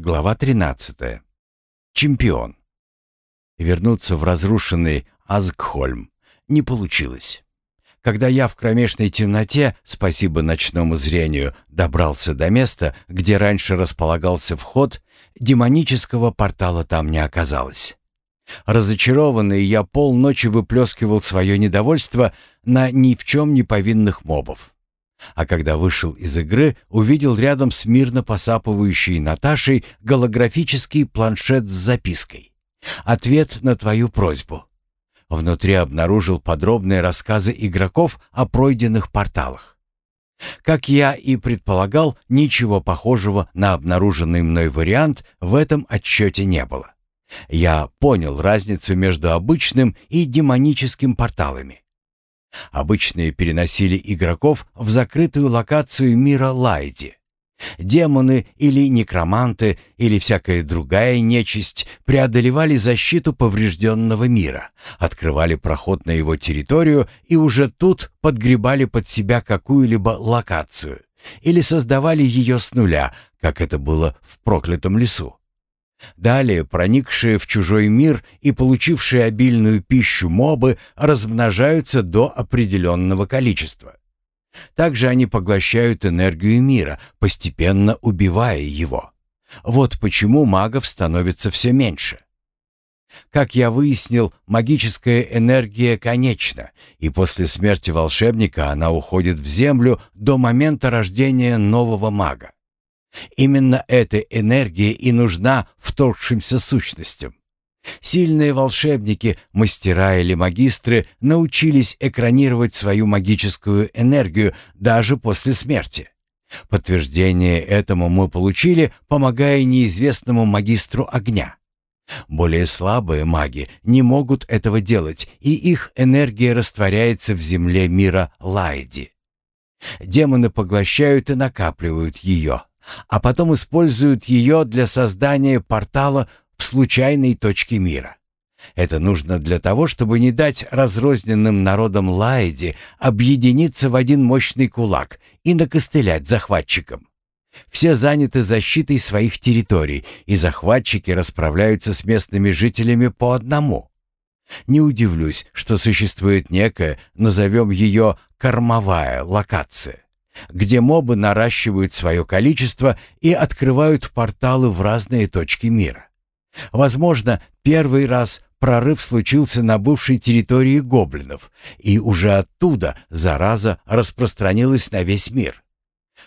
Глава 13. Чемпион. Вернуться в разрушенный Азгхольм не получилось. Когда я в кромешной темноте, спасибо ночному зрению, добрался до места, где раньше располагался вход, демонического портала там не оказалось. Разочарованный, я полночи выплескивал свое недовольство на ни в чем не повинных мобов. А когда вышел из игры, увидел рядом с мирно посапывающей Наташей голографический планшет с запиской. «Ответ на твою просьбу». Внутри обнаружил подробные рассказы игроков о пройденных порталах. Как я и предполагал, ничего похожего на обнаруженный мной вариант в этом отчете не было. Я понял разницу между обычным и демоническим порталами. Обычные переносили игроков в закрытую локацию мира Лайди. Демоны или некроманты или всякая другая нечисть преодолевали защиту поврежденного мира, открывали проход на его территорию и уже тут подгребали под себя какую-либо локацию или создавали ее с нуля, как это было в проклятом лесу. Далее проникшие в чужой мир и получившие обильную пищу мобы размножаются до определенного количества. Также они поглощают энергию мира, постепенно убивая его. Вот почему магов становится все меньше. Как я выяснил, магическая энергия конечна, и после смерти волшебника она уходит в землю до момента рождения нового мага. Именно эта энергия и нужна вторгшимся сущностям. Сильные волшебники, мастера или магистры научились экранировать свою магическую энергию даже после смерти. Подтверждение этому мы получили, помогая неизвестному магистру огня. Более слабые маги не могут этого делать, и их энергия растворяется в земле мира Лайди. Демоны поглощают и накапливают ее, а потом используют ее для создания портала в случайной точке мира. Это нужно для того, чтобы не дать разрозненным народам Лаиди объединиться в один мощный кулак и накостылять захватчикам. Все заняты защитой своих территорий, и захватчики расправляются с местными жителями по одному. Не удивлюсь, что существует некая, назовем ее кормовая локация где мобы наращивают свое количество и открывают порталы в разные точки мира. Возможно, первый раз прорыв случился на бывшей территории гоблинов, и уже оттуда зараза распространилась на весь мир.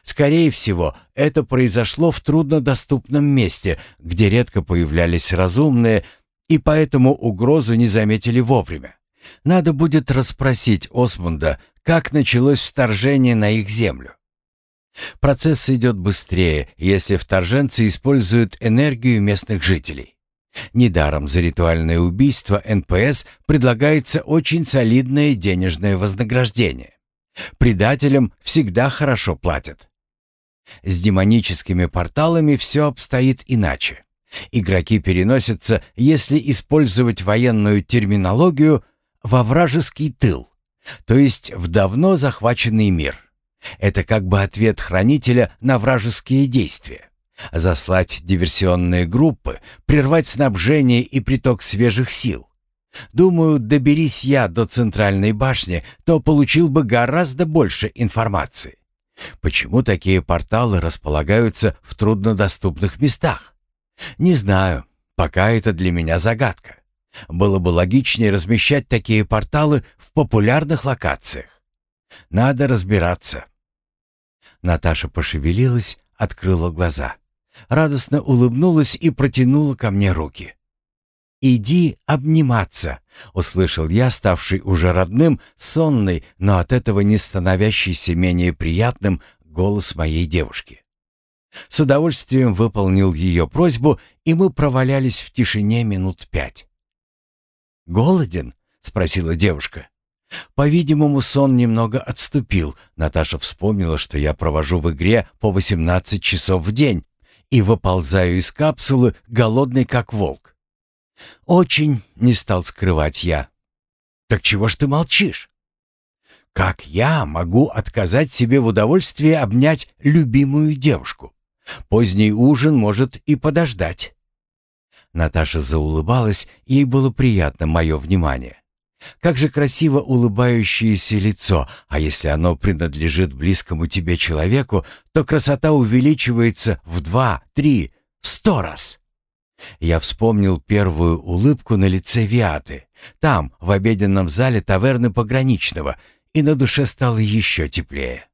Скорее всего, это произошло в труднодоступном месте, где редко появлялись разумные, и поэтому угрозу не заметили вовремя. Надо будет расспросить Осмунда, как началось вторжение на их землю. Процесс идет быстрее, если вторженцы используют энергию местных жителей. Недаром за ритуальное убийство НПС предлагается очень солидное денежное вознаграждение. Предателям всегда хорошо платят. С демоническими порталами все обстоит иначе. Игроки переносятся, если использовать военную терминологию, во вражеский тыл то есть в давно захваченный мир. Это как бы ответ хранителя на вражеские действия. Заслать диверсионные группы, прервать снабжение и приток свежих сил. Думаю, доберись я до центральной башни, то получил бы гораздо больше информации. Почему такие порталы располагаются в труднодоступных местах? Не знаю, пока это для меня загадка. Было бы логичнее размещать такие порталы в популярных локациях. Надо разбираться. Наташа пошевелилась, открыла глаза. Радостно улыбнулась и протянула ко мне руки. «Иди обниматься», — услышал я, ставший уже родным, сонный, но от этого не становящийся менее приятным голос моей девушки. С удовольствием выполнил ее просьбу, и мы провалялись в тишине минут пять. «Голоден?» — спросила девушка. По-видимому, сон немного отступил. Наташа вспомнила, что я провожу в игре по 18 часов в день и выползаю из капсулы, голодный как волк. «Очень», — не стал скрывать я. «Так чего ж ты молчишь?» «Как я могу отказать себе в удовольствии обнять любимую девушку? Поздний ужин может и подождать». Наташа заулыбалась, ей было приятно мое внимание. Как же красиво улыбающееся лицо, а если оно принадлежит близкому тебе человеку, то красота увеличивается в два, три, сто раз. Я вспомнил первую улыбку на лице Виаты, там, в обеденном зале таверны Пограничного, и на душе стало еще теплее.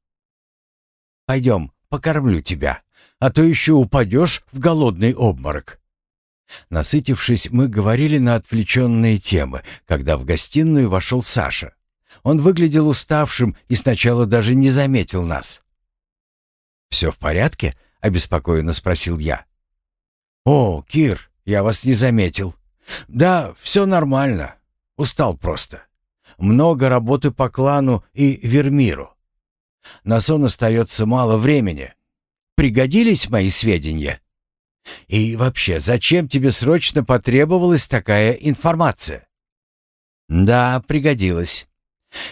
«Пойдем, покормлю тебя, а то еще упадешь в голодный обморок». Насытившись, мы говорили на отвлеченные темы, когда в гостиную вошел Саша. Он выглядел уставшим и сначала даже не заметил нас. «Все в порядке?» — обеспокоенно спросил я. «О, Кир, я вас не заметил. Да, все нормально. Устал просто. Много работы по клану и Вермиру. На сон остается мало времени. Пригодились мои сведения?» И вообще, зачем тебе срочно потребовалась такая информация? Да, пригодилась.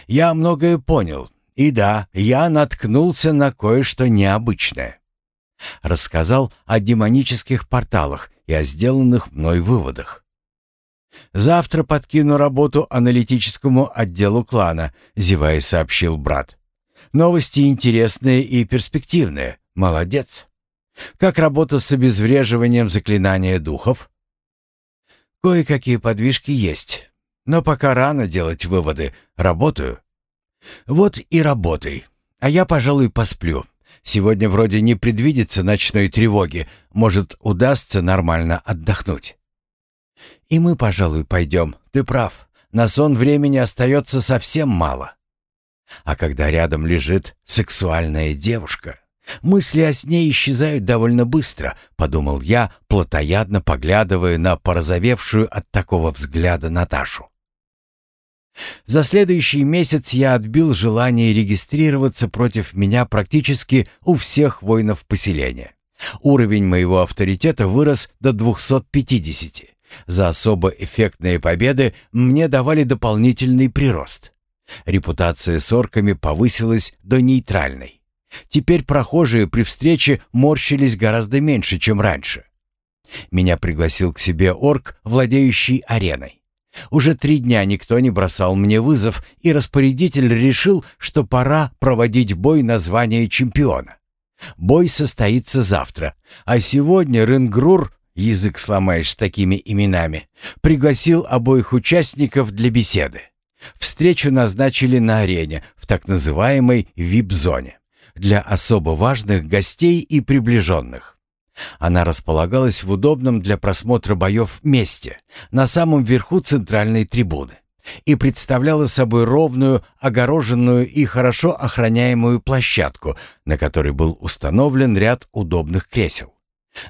Я многое понял. И да, я наткнулся на кое-что необычное. Рассказал о демонических порталах и о сделанных мной выводах. «Завтра подкину работу аналитическому отделу клана», — зевая сообщил брат. «Новости интересные и перспективные. Молодец». Как работа с обезвреживанием заклинания духов? Кое-какие подвижки есть, но пока рано делать выводы. Работаю. Вот и работай. А я, пожалуй, посплю. Сегодня вроде не предвидится ночной тревоги. Может, удастся нормально отдохнуть. И мы, пожалуй, пойдем. Ты прав. На сон времени остается совсем мало. А когда рядом лежит сексуальная девушка... Мысли о сне исчезают довольно быстро, подумал я, плотоядно поглядывая на порозовевшую от такого взгляда Наташу. За следующий месяц я отбил желание регистрироваться против меня практически у всех воинов поселения. Уровень моего авторитета вырос до 250. За особо эффектные победы мне давали дополнительный прирост. Репутация с орками повысилась до нейтральной. Теперь прохожие при встрече морщились гораздо меньше, чем раньше. Меня пригласил к себе орк, владеющий ареной. Уже три дня никто не бросал мне вызов, и распорядитель решил, что пора проводить бой на звание чемпиона. Бой состоится завтра, а сегодня Ренгрур, язык сломаешь с такими именами, пригласил обоих участников для беседы. Встречу назначили на арене в так называемой вип-зоне для особо важных гостей и приближенных. Она располагалась в удобном для просмотра боев месте, на самом верху центральной трибуны, и представляла собой ровную, огороженную и хорошо охраняемую площадку, на которой был установлен ряд удобных кресел.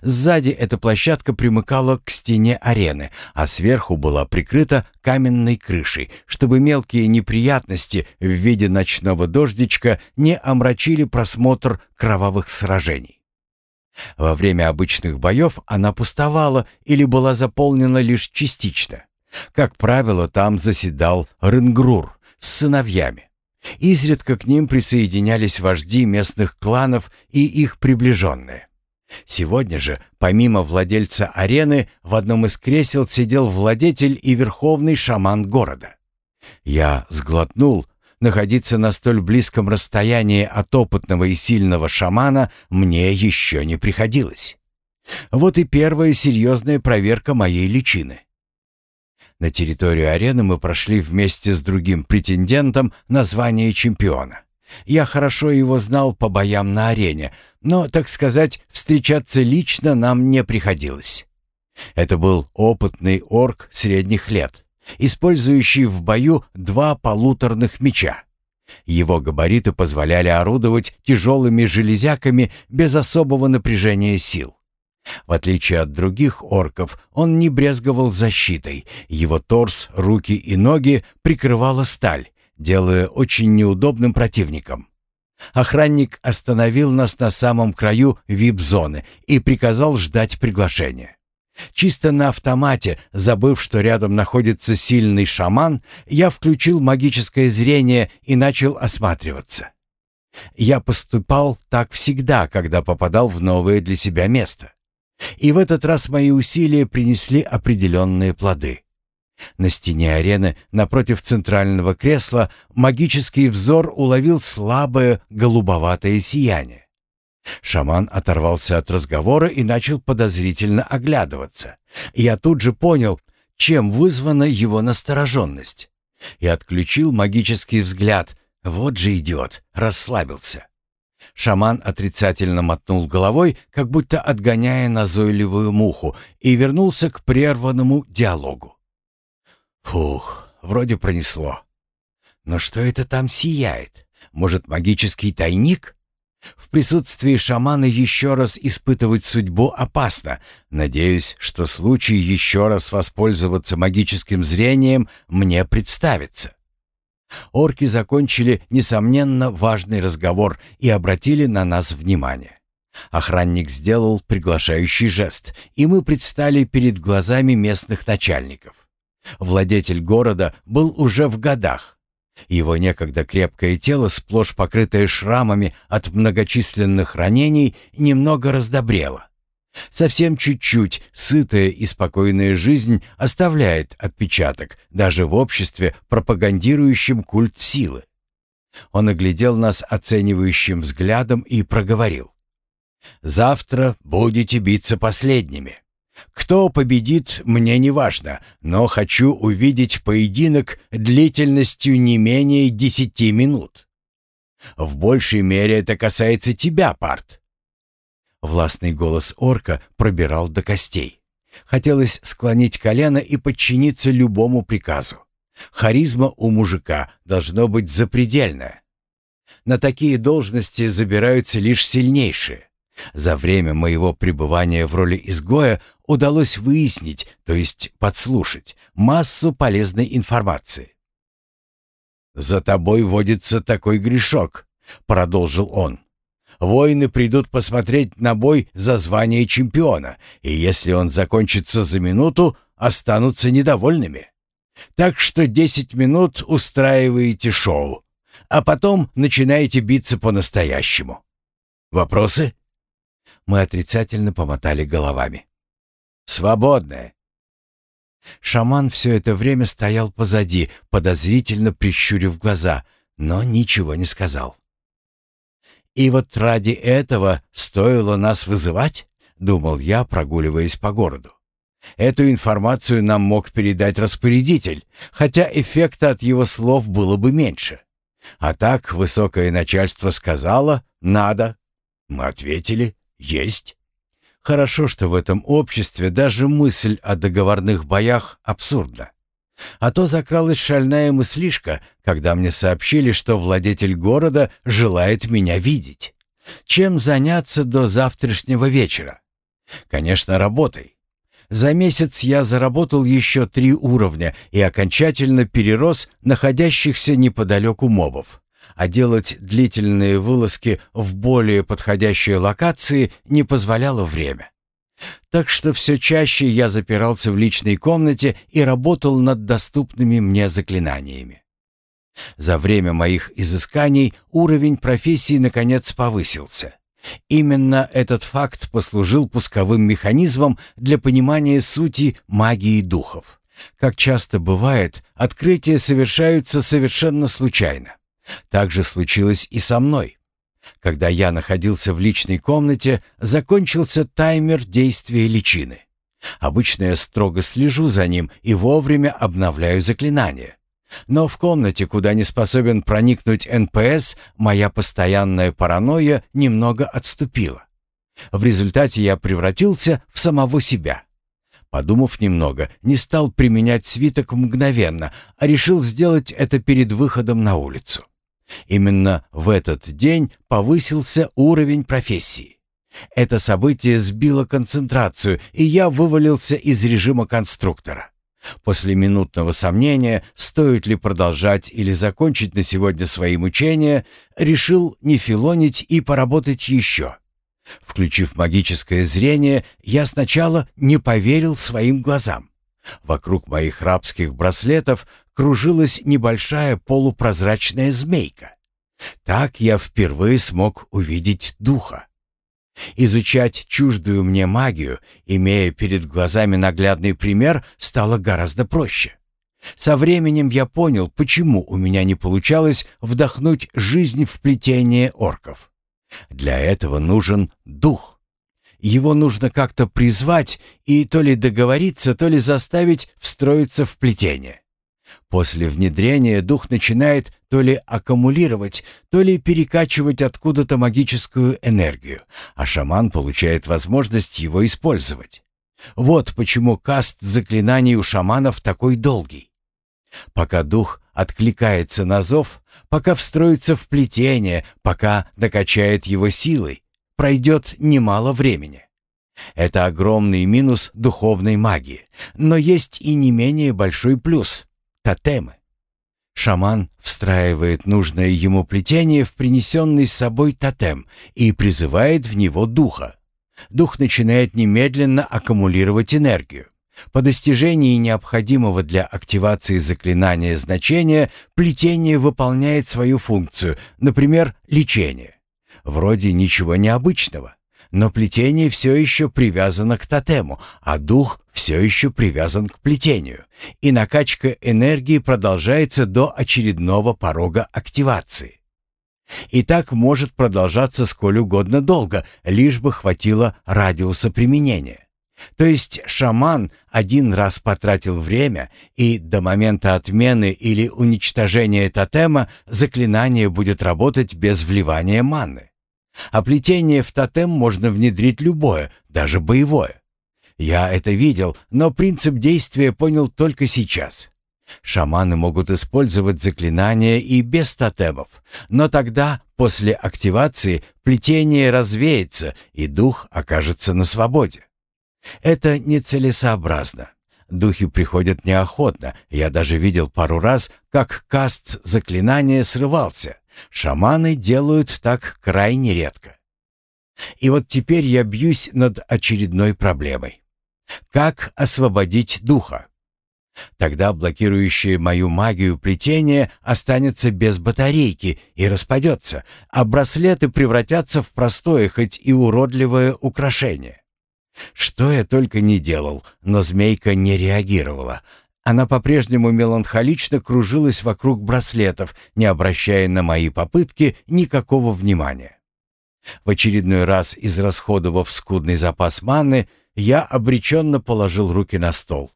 Сзади эта площадка примыкала к стене арены, а сверху была прикрыта каменной крышей, чтобы мелкие неприятности в виде ночного дождичка не омрачили просмотр кровавых сражений. Во время обычных боев она пустовала или была заполнена лишь частично. Как правило, там заседал Ренгрур с сыновьями. Изредка к ним присоединялись вожди местных кланов и их приближенные. Сегодня же, помимо владельца арены, в одном из кресел сидел владетель и верховный шаман города. Я сглотнул. Находиться на столь близком расстоянии от опытного и сильного шамана мне еще не приходилось. Вот и первая серьезная проверка моей личины. На территорию арены мы прошли вместе с другим претендентом на звание чемпиона. Я хорошо его знал по боям на арене, но, так сказать, встречаться лично нам не приходилось. Это был опытный орк средних лет, использующий в бою два полуторных меча. Его габариты позволяли орудовать тяжелыми железяками без особого напряжения сил. В отличие от других орков, он не брезговал защитой. Его торс, руки и ноги прикрывала сталь, делая очень неудобным противником. Охранник остановил нас на самом краю вип-зоны и приказал ждать приглашения. Чисто на автомате, забыв, что рядом находится сильный шаман, я включил магическое зрение и начал осматриваться. Я поступал так всегда, когда попадал в новое для себя место. И в этот раз мои усилия принесли определенные плоды. На стене арены, напротив центрального кресла, магический взор уловил слабое голубоватое сияние. Шаман оторвался от разговора и начал подозрительно оглядываться. Я тут же понял, чем вызвана его настороженность. И отключил магический взгляд. Вот же идиот, расслабился. Шаман отрицательно мотнул головой, как будто отгоняя назойливую муху, и вернулся к прерванному диалогу. Фух, вроде пронесло. Но что это там сияет? Может, магический тайник? В присутствии шамана еще раз испытывать судьбу опасно. Надеюсь, что случай еще раз воспользоваться магическим зрением мне представится. Орки закончили, несомненно, важный разговор и обратили на нас внимание. Охранник сделал приглашающий жест, и мы предстали перед глазами местных начальников. Владетель города был уже в годах. Его некогда крепкое тело, сплошь покрытое шрамами от многочисленных ранений, немного раздобрело. Совсем чуть-чуть сытая и спокойная жизнь оставляет отпечаток даже в обществе, пропагандирующем культ силы. Он оглядел нас оценивающим взглядом и проговорил. «Завтра будете биться последними. Кто победит, мне не важно, но хочу увидеть поединок длительностью не менее десяти минут. В большей мере это касается тебя, Парт. Властный голос орка пробирал до костей. Хотелось склонить колено и подчиниться любому приказу. Харизма у мужика должно быть запредельная. На такие должности забираются лишь сильнейшие. За время моего пребывания в роли изгоя удалось выяснить, то есть подслушать, массу полезной информации. «За тобой водится такой грешок», — продолжил он. «Воины придут посмотреть на бой за звание чемпиона, и если он закончится за минуту, останутся недовольными. Так что десять минут устраиваете шоу, а потом начинаете биться по-настоящему. Вопросы?» Мы отрицательно помотали головами. «Свободное!» Шаман все это время стоял позади, подозрительно прищурив глаза, но ничего не сказал. «И вот ради этого стоило нас вызывать?» — думал я, прогуливаясь по городу. Эту информацию нам мог передать распорядитель, хотя эффекта от его слов было бы меньше. А так высокое начальство сказало «надо». Мы ответили есть. Хорошо, что в этом обществе даже мысль о договорных боях абсурдна. А то закралась шальная мыслишка, когда мне сообщили, что владетель города желает меня видеть. Чем заняться до завтрашнего вечера? Конечно, работой. За месяц я заработал еще три уровня и окончательно перерос находящихся неподалеку мобов а делать длительные вылазки в более подходящие локации не позволяло время. Так что все чаще я запирался в личной комнате и работал над доступными мне заклинаниями. За время моих изысканий уровень профессии наконец повысился. Именно этот факт послужил пусковым механизмом для понимания сути магии духов. Как часто бывает, открытия совершаются совершенно случайно. Так же случилось и со мной. Когда я находился в личной комнате, закончился таймер действия личины. Обычно я строго слежу за ним и вовремя обновляю заклинания. Но в комнате, куда не способен проникнуть НПС, моя постоянная паранойя немного отступила. В результате я превратился в самого себя. Подумав немного, не стал применять свиток мгновенно, а решил сделать это перед выходом на улицу. Именно в этот день повысился уровень профессии. Это событие сбило концентрацию, и я вывалился из режима конструктора. После минутного сомнения, стоит ли продолжать или закончить на сегодня свои мучения, решил не филонить и поработать еще. Включив магическое зрение, я сначала не поверил своим глазам. Вокруг моих рабских браслетов кружилась небольшая полупрозрачная змейка. Так я впервые смог увидеть духа. Изучать чуждую мне магию, имея перед глазами наглядный пример, стало гораздо проще. Со временем я понял, почему у меня не получалось вдохнуть жизнь в плетение орков. Для этого нужен дух. Его нужно как-то призвать и то ли договориться, то ли заставить встроиться в плетение. После внедрения дух начинает то ли аккумулировать, то ли перекачивать откуда-то магическую энергию, а шаман получает возможность его использовать. Вот почему каст заклинаний у шаманов такой долгий. Пока дух откликается на зов, пока встроится в плетение, пока накачает его силой, пройдет немало времени. Это огромный минус духовной магии, но есть и не менее большой плюс — тотемы. Шаман встраивает нужное ему плетение в принесенный с собой тотем и призывает в него духа. Дух начинает немедленно аккумулировать энергию. По достижении необходимого для активации заклинания значения плетение выполняет свою функцию, например, лечение. Вроде ничего необычного, но плетение все еще привязано к тотему, а дух все еще привязан к плетению, и накачка энергии продолжается до очередного порога активации. И так может продолжаться сколь угодно долго, лишь бы хватило радиуса применения. То есть шаман один раз потратил время, и до момента отмены или уничтожения тотема заклинание будет работать без вливания маны. А плетение в тотем можно внедрить любое, даже боевое. Я это видел, но принцип действия понял только сейчас. Шаманы могут использовать заклинания и без тотемов, но тогда, после активации, плетение развеется, и дух окажется на свободе. Это нецелесообразно. Духи приходят неохотно. Я даже видел пару раз, как каст заклинания срывался. Шаманы делают так крайне редко. И вот теперь я бьюсь над очередной проблемой. Как освободить духа? Тогда блокирующее мою магию плетение останется без батарейки и распадется, а браслеты превратятся в простое, хоть и уродливое украшение. Что я только не делал, но змейка не реагировала. Она по-прежнему меланхолично кружилась вокруг браслетов, не обращая на мои попытки никакого внимания. В очередной раз, израсходовав скудный запас маны, я обреченно положил руки на стол.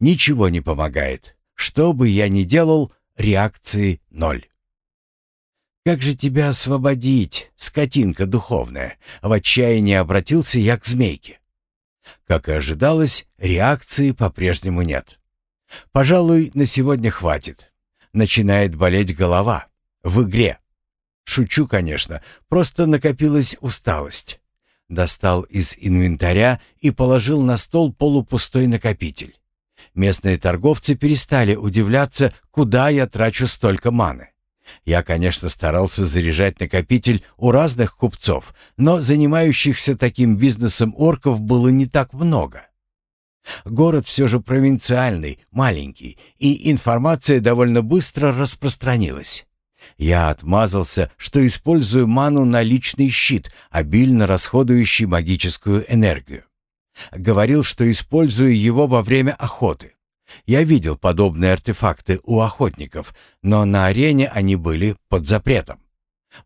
Ничего не помогает. Что бы я ни делал, реакции ноль. «Как же тебя освободить, скотинка духовная?» В отчаянии обратился я к змейке. Как и ожидалось, реакции по-прежнему нет. Пожалуй, на сегодня хватит. Начинает болеть голова. В игре. Шучу, конечно, просто накопилась усталость. Достал из инвентаря и положил на стол полупустой накопитель. Местные торговцы перестали удивляться, куда я трачу столько маны. Я, конечно, старался заряжать накопитель у разных купцов, но занимающихся таким бизнесом орков было не так много. Город все же провинциальный, маленький, и информация довольно быстро распространилась. Я отмазался, что использую ману на личный щит, обильно расходующий магическую энергию. Говорил, что использую его во время охоты. Я видел подобные артефакты у охотников, но на арене они были под запретом.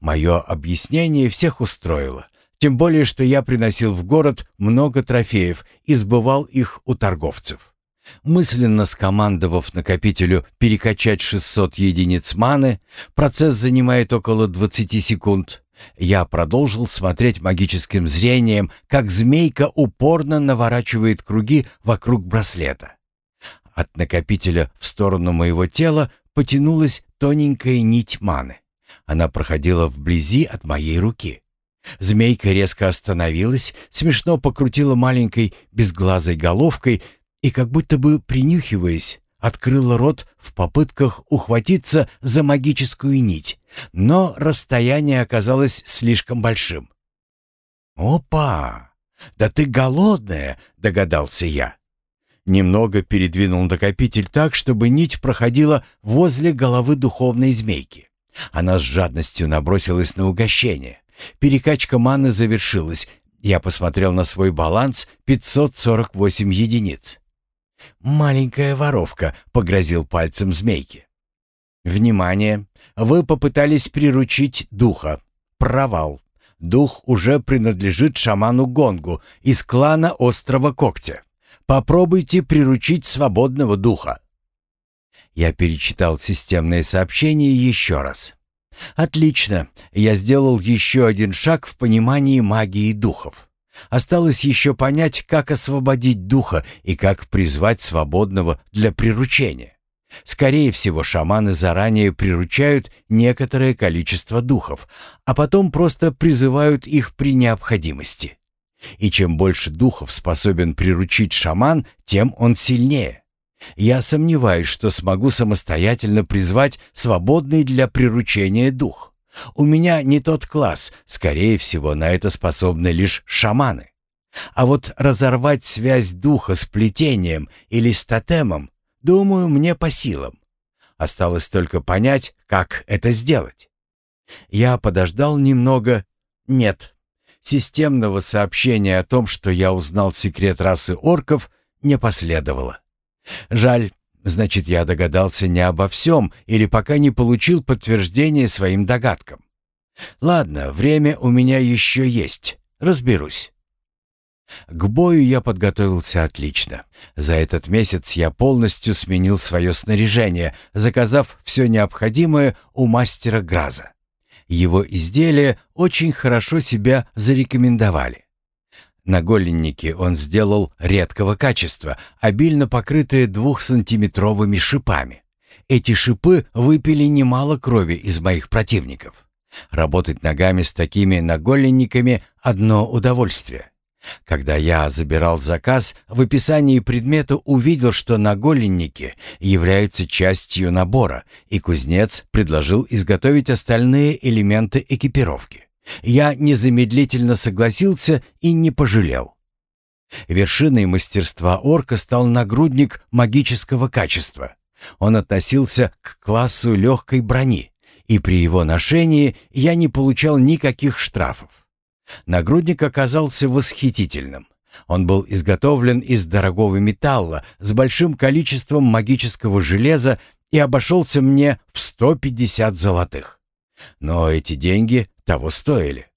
Мое объяснение всех устроило, тем более, что я приносил в город много трофеев и сбывал их у торговцев. Мысленно скомандовав накопителю перекачать 600 единиц маны, процесс занимает около 20 секунд, я продолжил смотреть магическим зрением, как змейка упорно наворачивает круги вокруг браслета. От накопителя в сторону моего тела потянулась тоненькая нить маны. Она проходила вблизи от моей руки. Змейка резко остановилась, смешно покрутила маленькой безглазой головкой и, как будто бы принюхиваясь, открыла рот в попытках ухватиться за магическую нить, но расстояние оказалось слишком большим. «Опа! Да ты голодная!» — догадался я. Немного передвинул накопитель так, чтобы нить проходила возле головы духовной змейки. Она с жадностью набросилась на угощение. Перекачка маны завершилась. Я посмотрел на свой баланс — 548 единиц. «Маленькая воровка», — погрозил пальцем змейки. «Внимание! Вы попытались приручить духа. Провал. Дух уже принадлежит шаману Гонгу из клана Острова Когтя. Попробуйте приручить свободного духа». Я перечитал системное сообщение еще раз. «Отлично. Я сделал еще один шаг в понимании магии духов. Осталось еще понять, как освободить духа и как призвать свободного для приручения. Скорее всего, шаманы заранее приручают некоторое количество духов, а потом просто призывают их при необходимости. И чем больше духов способен приручить шаман, тем он сильнее. Я сомневаюсь, что смогу самостоятельно призвать свободный для приручения дух. У меня не тот класс, скорее всего, на это способны лишь шаманы. А вот разорвать связь духа с плетением или с тотемом, думаю, мне по силам. Осталось только понять, как это сделать. Я подождал немного. Нет. Системного сообщения о том, что я узнал секрет расы орков, не последовало. Жаль, значит, я догадался не обо всем или пока не получил подтверждения своим догадкам. Ладно, время у меня еще есть, разберусь. К бою я подготовился отлично. За этот месяц я полностью сменил свое снаряжение, заказав все необходимое у мастера Граза. Его изделия очень хорошо себя зарекомендовали. Наголенники он сделал редкого качества, обильно покрытые двухсантиметровыми шипами. Эти шипы выпили немало крови из моих противников. Работать ногами с такими наголенниками — одно удовольствие. Когда я забирал заказ, в описании предмета увидел, что наголенники являются частью набора, и кузнец предложил изготовить остальные элементы экипировки. Я незамедлительно согласился и не пожалел. Вершиной мастерства орка стал нагрудник магического качества. Он относился к классу легкой брони, и при его ношении я не получал никаких штрафов. Нагрудник оказался восхитительным. Он был изготовлен из дорогого металла с большим количеством магического железа и обошелся мне в 150 золотых. Но эти деньги того стоили.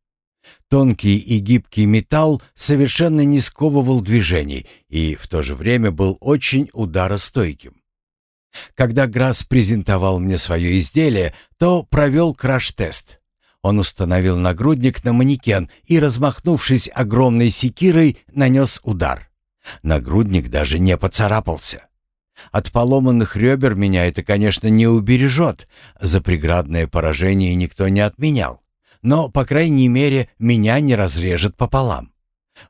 Тонкий и гибкий металл совершенно не сковывал движений и в то же время был очень ударостойким. Когда Грасс презентовал мне свое изделие, то провел краш-тест. Он установил нагрудник на манекен и, размахнувшись огромной секирой, нанес удар. Нагрудник даже не поцарапался. От поломанных ребер меня это, конечно, не убережет. За преградное поражение никто не отменял но, по крайней мере, меня не разрежет пополам.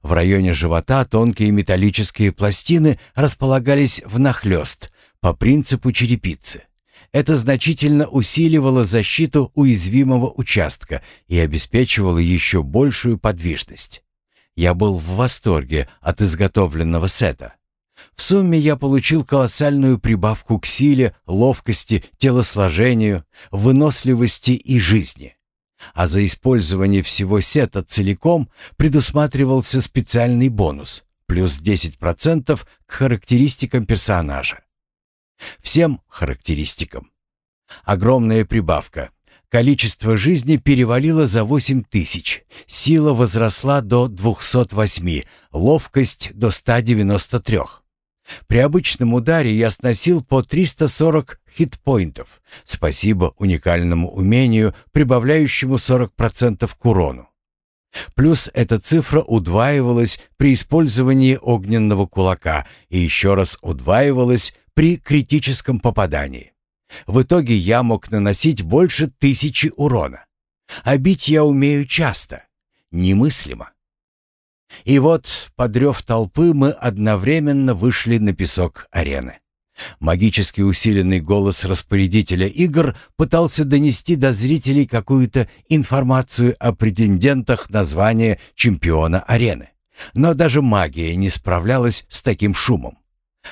В районе живота тонкие металлические пластины располагались внахлёст, по принципу черепицы. Это значительно усиливало защиту уязвимого участка и обеспечивало еще большую подвижность. Я был в восторге от изготовленного сета. В сумме я получил колоссальную прибавку к силе, ловкости, телосложению, выносливости и жизни а за использование всего сета целиком предусматривался специальный бонус плюс 10% к характеристикам персонажа. Всем характеристикам. Огромная прибавка. Количество жизни перевалило за 8 тысяч, сила возросла до 208, ловкость до 193. При обычном ударе я сносил по 340 хитпоинтов, спасибо уникальному умению, прибавляющему 40% к урону. Плюс эта цифра удваивалась при использовании огненного кулака и еще раз удваивалась при критическом попадании. В итоге я мог наносить больше тысячи урона. А бить я умею часто. Немыслимо. И вот, подрев толпы, мы одновременно вышли на песок арены. Магически усиленный голос распорядителя игр пытался донести до зрителей какую-то информацию о претендентах на звание чемпиона арены. Но даже магия не справлялась с таким шумом.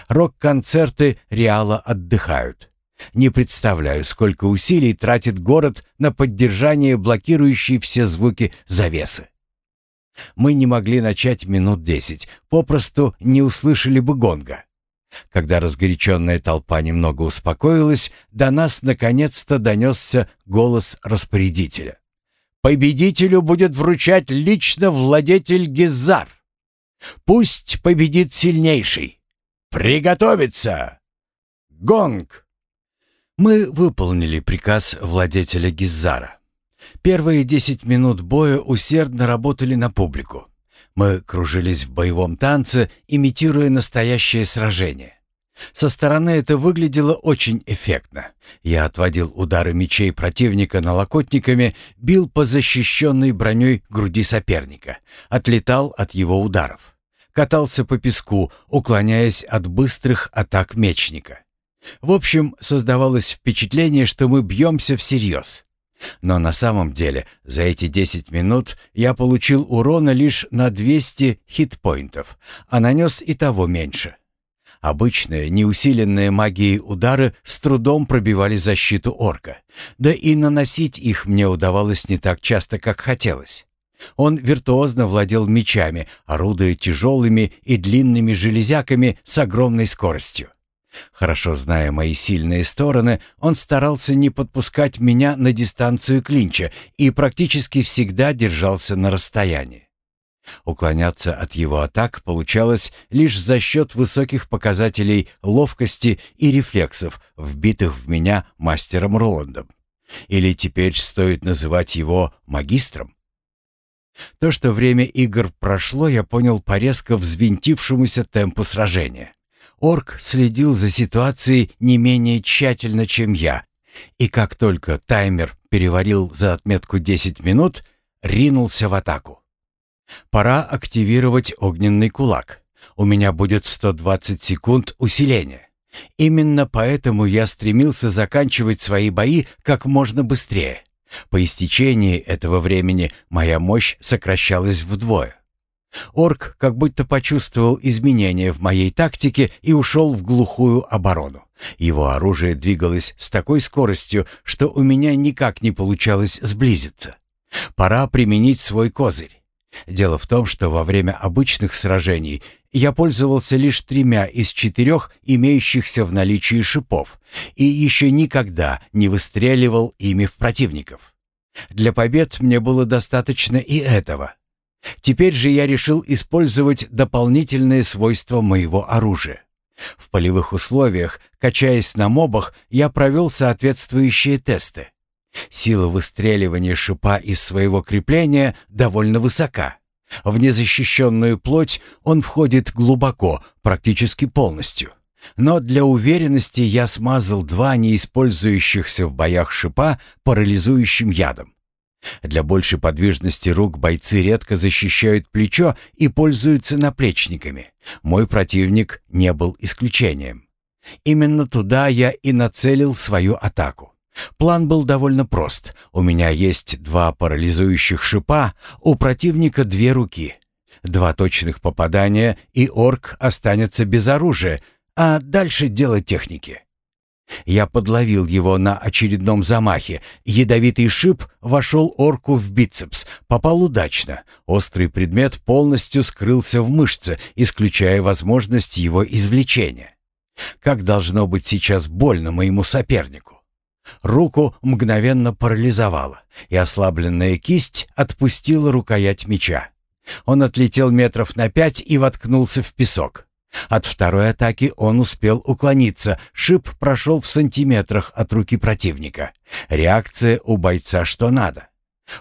Рок-концерты реало отдыхают. Не представляю, сколько усилий тратит город на поддержание блокирующей все звуки завесы. Мы не могли начать минут десять, попросту не услышали бы гонга. Когда разгоряченная толпа немного успокоилась, до нас наконец-то донесся голос распорядителя. «Победителю будет вручать лично владетель Гизар. Пусть победит сильнейший. Приготовиться! Гонг!» Мы выполнили приказ владетеля Гизара. Первые десять минут боя усердно работали на публику. Мы кружились в боевом танце, имитируя настоящее сражение. Со стороны это выглядело очень эффектно. Я отводил удары мечей противника налокотниками, бил по защищенной броней груди соперника, отлетал от его ударов. Катался по песку, уклоняясь от быстрых атак мечника. В общем, создавалось впечатление, что мы бьемся всерьез. Но на самом деле за эти 10 минут я получил урона лишь на 200 хитпоинтов, а нанес и того меньше. Обычные, неусиленные магией удары с трудом пробивали защиту орка. Да и наносить их мне удавалось не так часто, как хотелось. Он виртуозно владел мечами, орудуя тяжелыми и длинными железяками с огромной скоростью. Хорошо зная мои сильные стороны, он старался не подпускать меня на дистанцию клинча и практически всегда держался на расстоянии. Уклоняться от его атак получалось лишь за счет высоких показателей ловкости и рефлексов, вбитых в меня мастером Роландом. Или теперь стоит называть его магистром? То, что время игр прошло, я понял по резко взвинтившемуся темпу сражения. Орк следил за ситуацией не менее тщательно, чем я, и как только таймер переварил за отметку 10 минут, ринулся в атаку. Пора активировать огненный кулак. У меня будет 120 секунд усиления. Именно поэтому я стремился заканчивать свои бои как можно быстрее. По истечении этого времени моя мощь сокращалась вдвое. Орк как будто почувствовал изменения в моей тактике и ушел в глухую оборону. Его оружие двигалось с такой скоростью, что у меня никак не получалось сблизиться. Пора применить свой козырь. Дело в том, что во время обычных сражений я пользовался лишь тремя из четырех имеющихся в наличии шипов и еще никогда не выстреливал ими в противников. Для побед мне было достаточно и этого. Теперь же я решил использовать дополнительные свойства моего оружия. В полевых условиях, качаясь на мобах, я провел соответствующие тесты. Сила выстреливания шипа из своего крепления довольно высока. В незащищенную плоть он входит глубоко, практически полностью. Но для уверенности я смазал два неиспользующихся в боях шипа парализующим ядом. Для большей подвижности рук бойцы редко защищают плечо и пользуются наплечниками. Мой противник не был исключением. Именно туда я и нацелил свою атаку. План был довольно прост. У меня есть два парализующих шипа, у противника две руки. Два точных попадания, и орк останется без оружия, а дальше дело техники. Я подловил его на очередном замахе. Ядовитый шип вошел орку в бицепс, попал удачно. Острый предмет полностью скрылся в мышце, исключая возможность его извлечения. Как должно быть сейчас больно моему сопернику? Руку мгновенно парализовало, и ослабленная кисть отпустила рукоять меча. Он отлетел метров на пять и воткнулся в песок. От второй атаки он успел уклониться, шип прошел в сантиметрах от руки противника. Реакция у бойца что надо.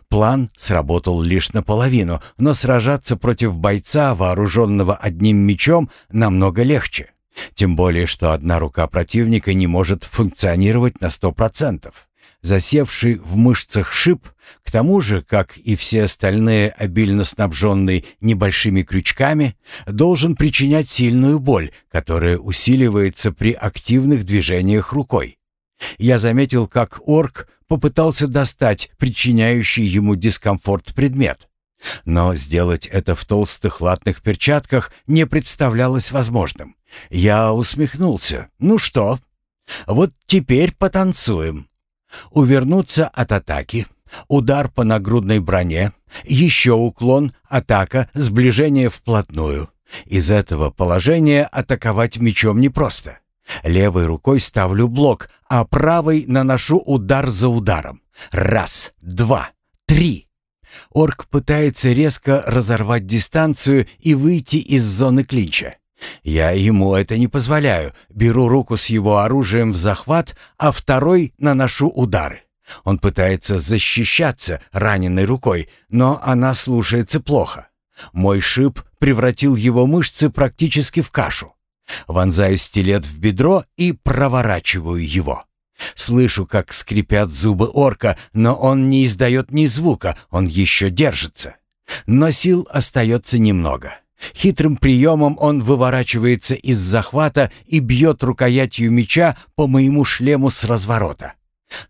План сработал лишь наполовину, но сражаться против бойца, вооруженного одним мечом, намного легче. Тем более, что одна рука противника не может функционировать на сто процентов засевший в мышцах шип, к тому же, как и все остальные, обильно снабженный небольшими крючками, должен причинять сильную боль, которая усиливается при активных движениях рукой. Я заметил, как орк попытался достать причиняющий ему дискомфорт предмет. Но сделать это в толстых латных перчатках не представлялось возможным. Я усмехнулся. «Ну что, Вот теперь потанцуем. Увернуться от атаки, удар по нагрудной броне, еще уклон, атака, сближение вплотную. Из этого положения атаковать мечом непросто. Левой рукой ставлю блок, а правой наношу удар за ударом. Раз, два, три. Орк пытается резко разорвать дистанцию и выйти из зоны клинча. Я ему это не позволяю, беру руку с его оружием в захват, а второй наношу удары. Он пытается защищаться раненой рукой, но она слушается плохо. Мой шип превратил его мышцы практически в кашу. Вонзаю стилет в бедро и проворачиваю его. Слышу, как скрипят зубы орка, но он не издает ни звука, он еще держится. Но сил остается немного. Хитрым приемом он выворачивается из захвата и бьет рукоятью меча по моему шлему с разворота.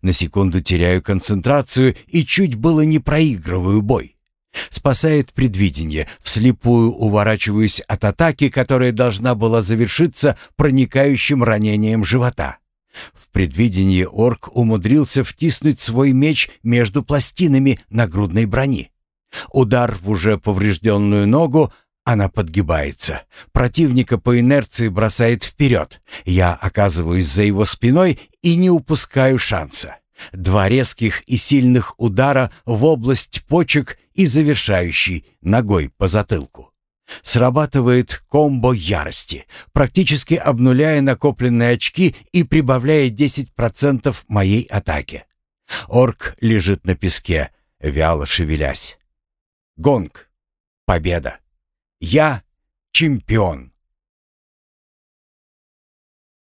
На секунду теряю концентрацию и чуть было не проигрываю бой. Спасает предвидение, вслепую уворачиваюсь от атаки, которая должна была завершиться проникающим ранением живота. В предвидении орк умудрился втиснуть свой меч между пластинами нагрудной брони. Удар в уже поврежденную ногу, она подгибается. Противника по инерции бросает вперед. Я оказываюсь за его спиной и не упускаю шанса. Два резких и сильных удара в область почек и завершающий ногой по затылку. Срабатывает комбо ярости, практически обнуляя накопленные очки и прибавляя 10% моей атаке. Орк лежит на песке, вяло шевелясь. Гонг. Победа. Я чемпион.